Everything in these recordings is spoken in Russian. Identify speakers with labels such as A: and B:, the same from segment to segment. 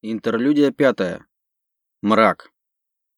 A: Интерлюдия пятая. Мрак.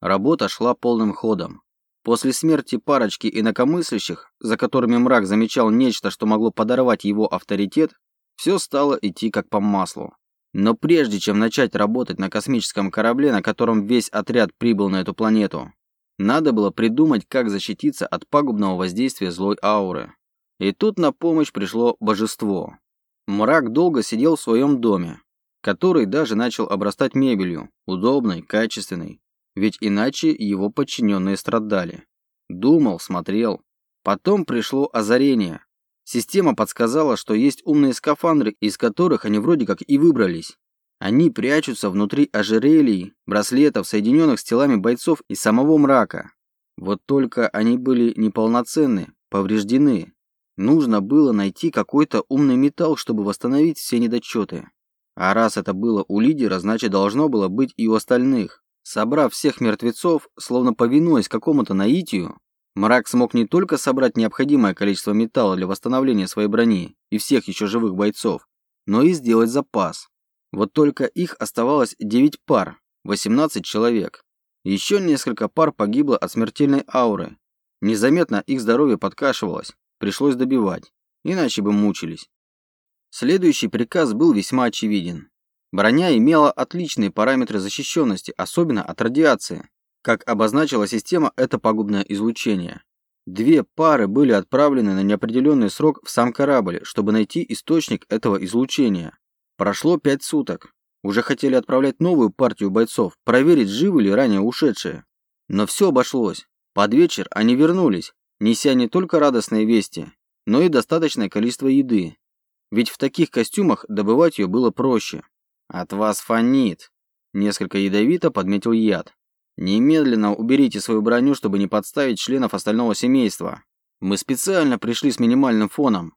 A: Работа шла полным ходом. После смерти парочки инакомыслящих, за которыми мрак замечал нечто, что могло подорвать его авторитет, все стало идти как по маслу. Но прежде чем начать работать на космическом корабле, на котором весь отряд прибыл на эту планету, надо было придумать, как защититься от пагубного воздействия злой ауры. И тут на помощь пришло божество. Мрак долго сидел в своем доме, который даже начал обрастать мебелью, удобной, качественной, ведь иначе его подчиненные страдали. Думал, смотрел. Потом пришло озарение. Система подсказала, что есть умные скафандры, из которых они вроде как и выбрались. Они прячутся внутри ожерелий, браслетов, соединенных с телами бойцов и самого мрака. Вот только они были неполноценны, повреждены. Нужно было найти какой-то умный металл, чтобы восстановить все недочеты. А раз это было у лидера, значит должно было быть и у остальных. Собрав всех мертвецов, словно повинуясь какому-то наитию, Мрак смог не только собрать необходимое количество металла для восстановления своей брони и всех еще живых бойцов, но и сделать запас. Вот только их оставалось 9 пар, 18 человек. Еще несколько пар погибло от смертельной ауры. Незаметно их здоровье подкашивалось, пришлось добивать, иначе бы мучились. Следующий приказ был весьма очевиден. Броня имела отличные параметры защищенности, особенно от радиации. Как обозначила система, это пагубное излучение. Две пары были отправлены на неопределенный срок в сам корабль, чтобы найти источник этого излучения. Прошло пять суток. Уже хотели отправлять новую партию бойцов, проверить, живы ли ранее ушедшие. Но все обошлось. Под вечер они вернулись, неся не только радостные вести, но и достаточное количество еды, ведь в таких костюмах добывать ее было проще. От вас фонит. Несколько ядовито подметил яд. Немедленно уберите свою броню, чтобы не подставить членов остального семейства. Мы специально пришли с минимальным фоном,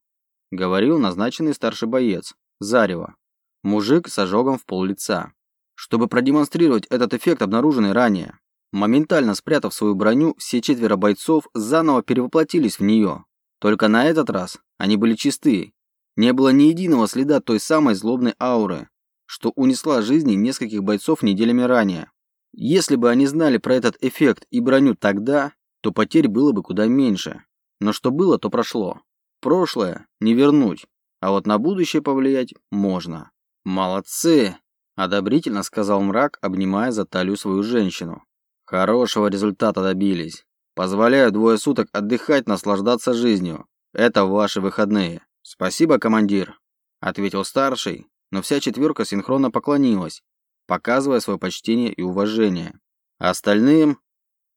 A: говорил назначенный старший боец, Зарева. Мужик с ожогом в пол лица. Чтобы продемонстрировать этот эффект, обнаруженный ранее. Моментально спрятав свою броню, все четверо бойцов заново перевоплотились в нее. Только на этот раз они были чистые не было ни единого следа той самой злобной ауры, что унесла жизни нескольких бойцов неделями ранее. Если бы они знали про этот эффект и броню тогда, то потерь было бы куда меньше. Но что было, то прошло. Прошлое не вернуть, а вот на будущее повлиять можно. «Молодцы!» – одобрительно сказал мрак, обнимая за талию свою женщину. «Хорошего результата добились. Позволяю двое суток отдыхать, наслаждаться жизнью. Это ваши выходные. «Спасибо, командир», — ответил старший, но вся четверка синхронно поклонилась, показывая свое почтение и уважение. остальным...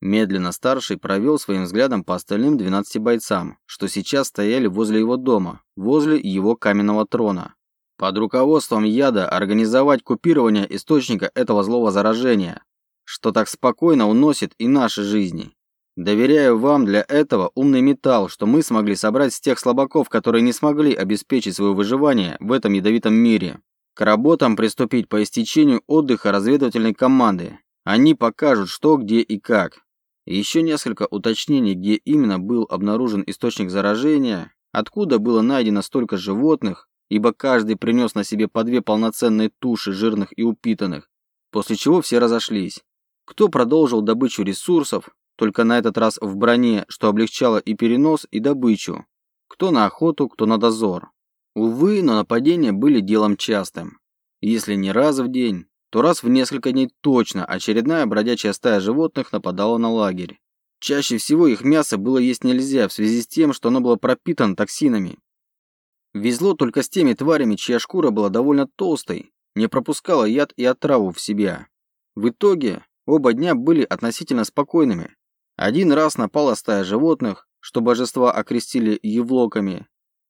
A: Медленно старший провел своим взглядом по остальным 12 бойцам, что сейчас стояли возле его дома, возле его каменного трона. Под руководством яда организовать купирование источника этого злого заражения, что так спокойно уносит и наши жизни. Доверяю вам для этого умный металл, что мы смогли собрать с тех слабаков, которые не смогли обеспечить свое выживание в этом ядовитом мире. К работам приступить по истечению отдыха разведывательной команды. Они покажут, что, где и как. Еще несколько уточнений, где именно был обнаружен источник заражения, откуда было найдено столько животных, ибо каждый принес на себе по две полноценные туши жирных и упитанных, после чего все разошлись. Кто продолжил добычу ресурсов, только на этот раз в броне, что облегчало и перенос, и добычу. Кто на охоту, кто на дозор. Увы, но нападения были делом частым. Если не раз в день, то раз в несколько дней точно очередная бродячая стая животных нападала на лагерь. Чаще всего их мясо было есть нельзя в связи с тем, что оно было пропитано токсинами. Везло только с теми тварями, чья шкура была довольно толстой, не пропускала яд и отраву в себя. В итоге оба дня были относительно спокойными, один раз напала стая животных, что божества окрестили евлоками.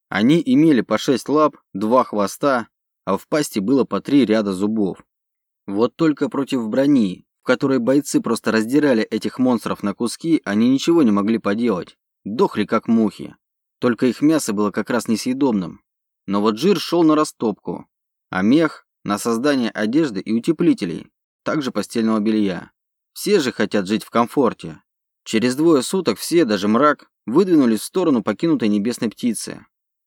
A: Они имели по шесть лап, два хвоста, а в пасти было по три ряда зубов. Вот только против брони, в которой бойцы просто раздирали этих монстров на куски, они ничего не могли поделать. Дохли как мухи. Только их мясо было как раз несъедобным. Но вот жир шел на растопку, а мех – на создание одежды и утеплителей, также постельного белья. Все же хотят жить в комфорте, Через двое суток все, даже мрак, выдвинулись в сторону покинутой небесной птицы.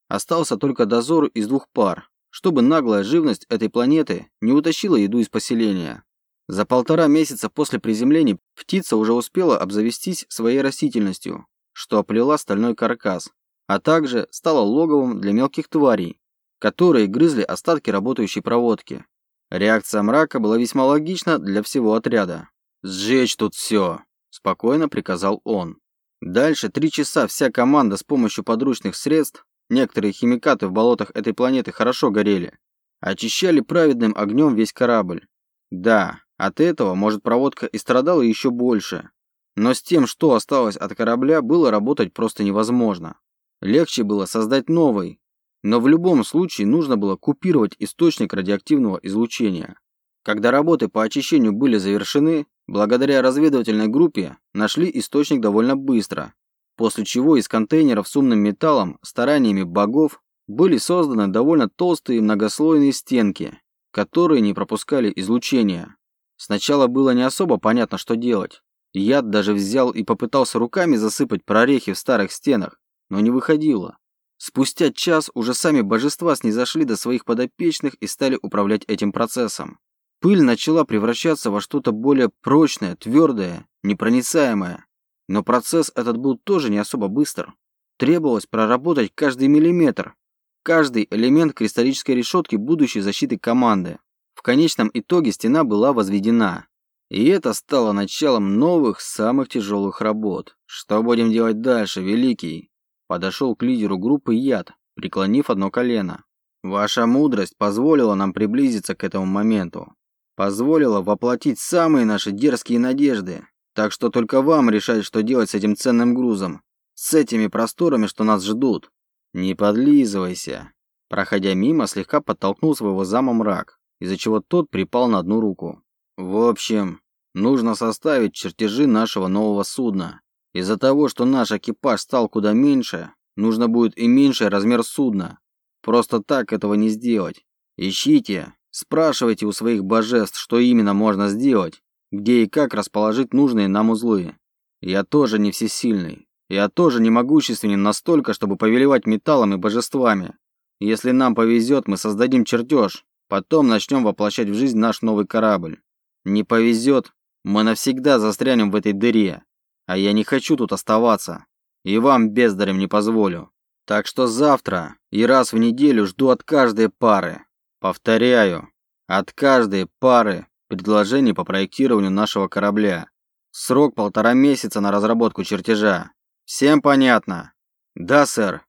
A: Остался только дозор из двух пар, чтобы наглая живность этой планеты не утащила еду из поселения. За полтора месяца после приземления птица уже успела обзавестись своей растительностью, что оплела стальной каркас, а также стала логовом для мелких тварей, которые грызли остатки работающей проводки. Реакция мрака была весьма логична для всего отряда. «Сжечь тут все!» – спокойно приказал он. Дальше три часа вся команда с помощью подручных средств, некоторые химикаты в болотах этой планеты хорошо горели, очищали праведным огнем весь корабль. Да, от этого, может, проводка и страдала еще больше. Но с тем, что осталось от корабля, было работать просто невозможно. Легче было создать новый, но в любом случае нужно было купировать источник радиоактивного излучения. Когда работы по очищению были завершены, благодаря разведывательной группе нашли источник довольно быстро, после чего из контейнеров с умным металлом стараниями богов были созданы довольно толстые многослойные стенки, которые не пропускали излучения. Сначала было не особо понятно, что делать. Яд даже взял и попытался руками засыпать прорехи в старых стенах, но не выходило. Спустя час уже сами божества снизошли до своих подопечных и стали управлять этим процессом. Пыль начала превращаться во что-то более прочное, твердое, непроницаемое. Но процесс этот был тоже не особо быстр. Требовалось проработать каждый миллиметр, каждый элемент кристаллической решетки будущей защиты команды. В конечном итоге стена была возведена. И это стало началом новых, самых тяжелых работ. Что будем делать дальше, Великий? Подошел к лидеру группы Яд, преклонив одно колено. Ваша мудрость позволила нам приблизиться к этому моменту. Позволила воплотить самые наши дерзкие надежды. Так что только вам решать, что делать с этим ценным грузом. С этими просторами, что нас ждут. Не подлизывайся. Проходя мимо, слегка подтолкнул своего зама мрак из-за чего тот припал на одну руку. В общем, нужно составить чертежи нашего нового судна. Из-за того, что наш экипаж стал куда меньше, нужно будет и меньший размер судна. Просто так этого не сделать. Ищите, спрашивайте у своих божеств, что именно можно сделать, где и как расположить нужные нам узлы. Я тоже не всесильный. Я тоже не могущественен настолько, чтобы повелевать металлом и божествами. Если нам повезет, мы создадим чертеж, Потом начнем воплощать в жизнь наш новый корабль. Не повезет, мы навсегда застрянем в этой дыре. А я не хочу тут оставаться. И вам, бездарем, не позволю. Так что завтра и раз в неделю жду от каждой пары. Повторяю, от каждой пары предложений по проектированию нашего корабля. Срок полтора месяца на разработку чертежа. Всем понятно? Да, сэр.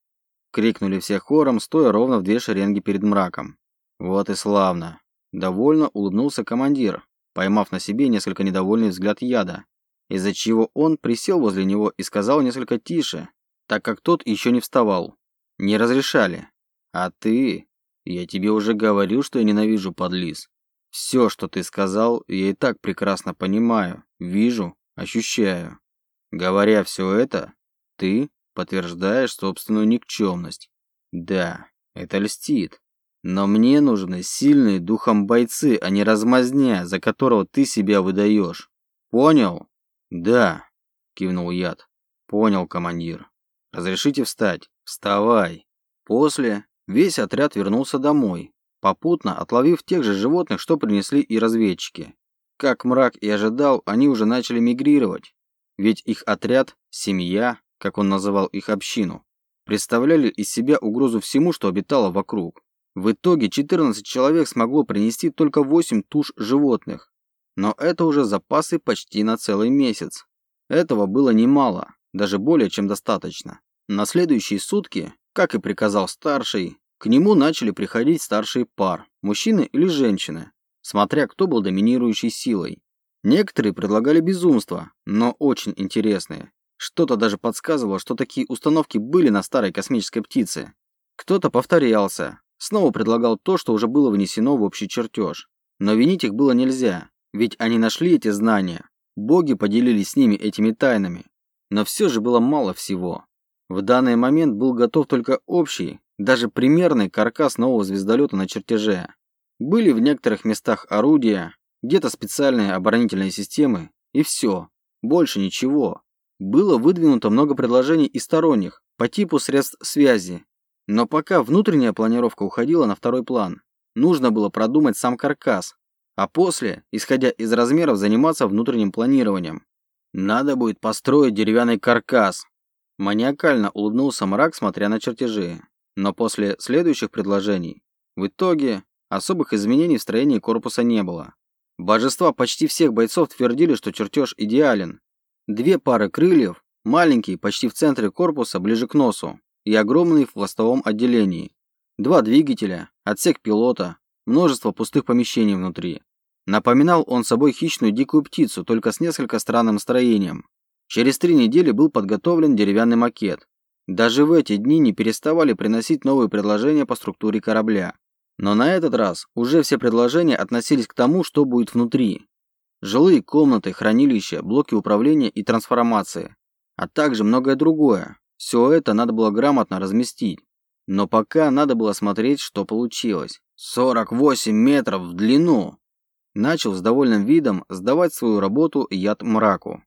A: Крикнули все хором, стоя ровно в две шеренги перед мраком. Вот и славно. Довольно улыбнулся командир, поймав на себе несколько недовольный взгляд яда, из-за чего он присел возле него и сказал несколько тише, так как тот еще не вставал. Не разрешали. А ты... Я тебе уже говорил, что я ненавижу подлиз. Все, что ты сказал, я и так прекрасно понимаю, вижу, ощущаю. Говоря все это, ты подтверждаешь собственную никчемность. Да, это льстит. Но мне нужны сильные духом бойцы, а не размазня, за которого ты себя выдаешь. Понял? Да, кивнул Яд. Понял, командир. Разрешите встать? Вставай. После весь отряд вернулся домой, попутно отловив тех же животных, что принесли и разведчики. Как мрак и ожидал, они уже начали мигрировать. Ведь их отряд, семья, как он называл их общину, представляли из себя угрозу всему, что обитало вокруг. В итоге 14 человек смогло принести только 8 туш животных. Но это уже запасы почти на целый месяц. Этого было немало, даже более чем достаточно. На следующие сутки, как и приказал старший, к нему начали приходить старшие пар, мужчины или женщины, смотря кто был доминирующей силой. Некоторые предлагали безумство, но очень интересные. Что-то даже подсказывало, что такие установки были на старой космической птице. Кто-то повторялся, Снова предлагал то, что уже было внесено в общий чертеж. Но винить их было нельзя, ведь они нашли эти знания. Боги поделились с ними этими тайнами. Но все же было мало всего. В данный момент был готов только общий, даже примерный каркас нового звездолета на чертеже. Были в некоторых местах орудия, где-то специальные оборонительные системы, и все. Больше ничего. Было выдвинуто много предложений и сторонних, по типу средств связи, Но пока внутренняя планировка уходила на второй план. Нужно было продумать сам каркас, а после, исходя из размеров, заниматься внутренним планированием. Надо будет построить деревянный каркас. Маниакально улыбнулся мрак, смотря на чертежи. Но после следующих предложений, в итоге, особых изменений в строении корпуса не было. Божества почти всех бойцов твердили, что чертеж идеален. Две пары крыльев, маленькие, почти в центре корпуса, ближе к носу, и огромный в хвостовом отделении. Два двигателя, отсек пилота, множество пустых помещений внутри. Напоминал он собой хищную дикую птицу, только с несколько странным строением. Через три недели был подготовлен деревянный макет. Даже в эти дни не переставали приносить новые предложения по структуре корабля. Но на этот раз уже все предложения относились к тому, что будет внутри. Жилые комнаты, хранилища, блоки управления и трансформации, а также многое другое. Все это надо было грамотно разместить. Но пока надо было смотреть, что получилось. 48 метров в длину. Начал с довольным видом сдавать свою работу яд мраку,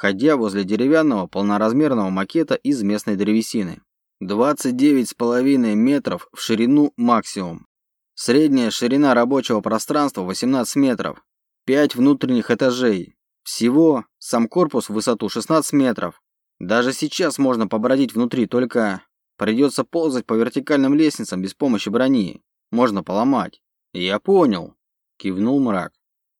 A: ходя возле деревянного полноразмерного макета из местной древесины. 29,5 метров в ширину максимум. Средняя ширина рабочего пространства 18 метров. 5 внутренних этажей. Всего сам корпус в высоту 16 метров. Даже сейчас можно побродить внутри, только придется ползать по вертикальным лестницам без помощи брони. Можно поломать. Я понял, кивнул мрак.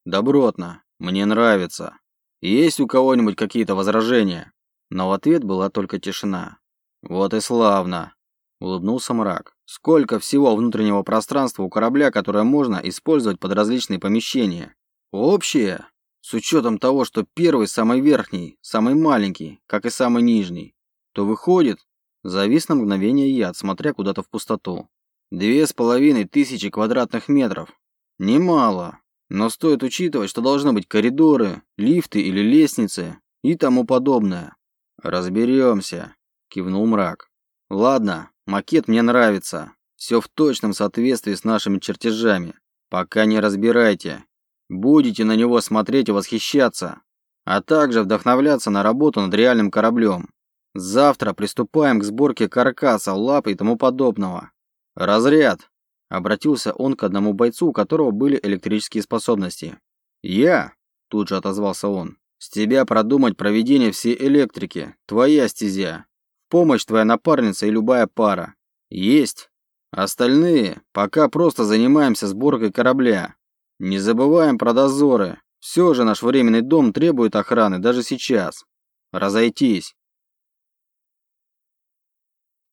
A: Добротно. Мне нравится. Есть у кого-нибудь какие-то возражения? Но в ответ была только тишина. Вот и славно, улыбнулся мрак. Сколько всего внутреннего пространства у корабля, которое можно использовать под различные помещения? Общее, с учетом того, что первый самый верхний, самый маленький, как и самый нижний, то выходит, завис на мгновение яд, смотря куда-то в пустоту. Две с половиной тысячи квадратных метров. Немало, но стоит учитывать, что должны быть коридоры, лифты или лестницы и тому подобное. Разберемся, кивнул мрак. Ладно, макет мне нравится. Все в точном соответствии с нашими чертежами. Пока не разбирайте. Будете на него смотреть и восхищаться, а также вдохновляться на работу над реальным кораблем. Завтра приступаем к сборке каркаса, лап и тому подобного. Разряд. Обратился он к одному бойцу, у которого были электрические способности. Я, тут же отозвался он, с тебя продумать проведение всей электрики. Твоя стезя. Помощь твоя напарница и любая пара. Есть. Остальные пока просто занимаемся сборкой корабля. Не забываем про дозоры. Все же наш временный дом требует охраны даже сейчас. Разойтись.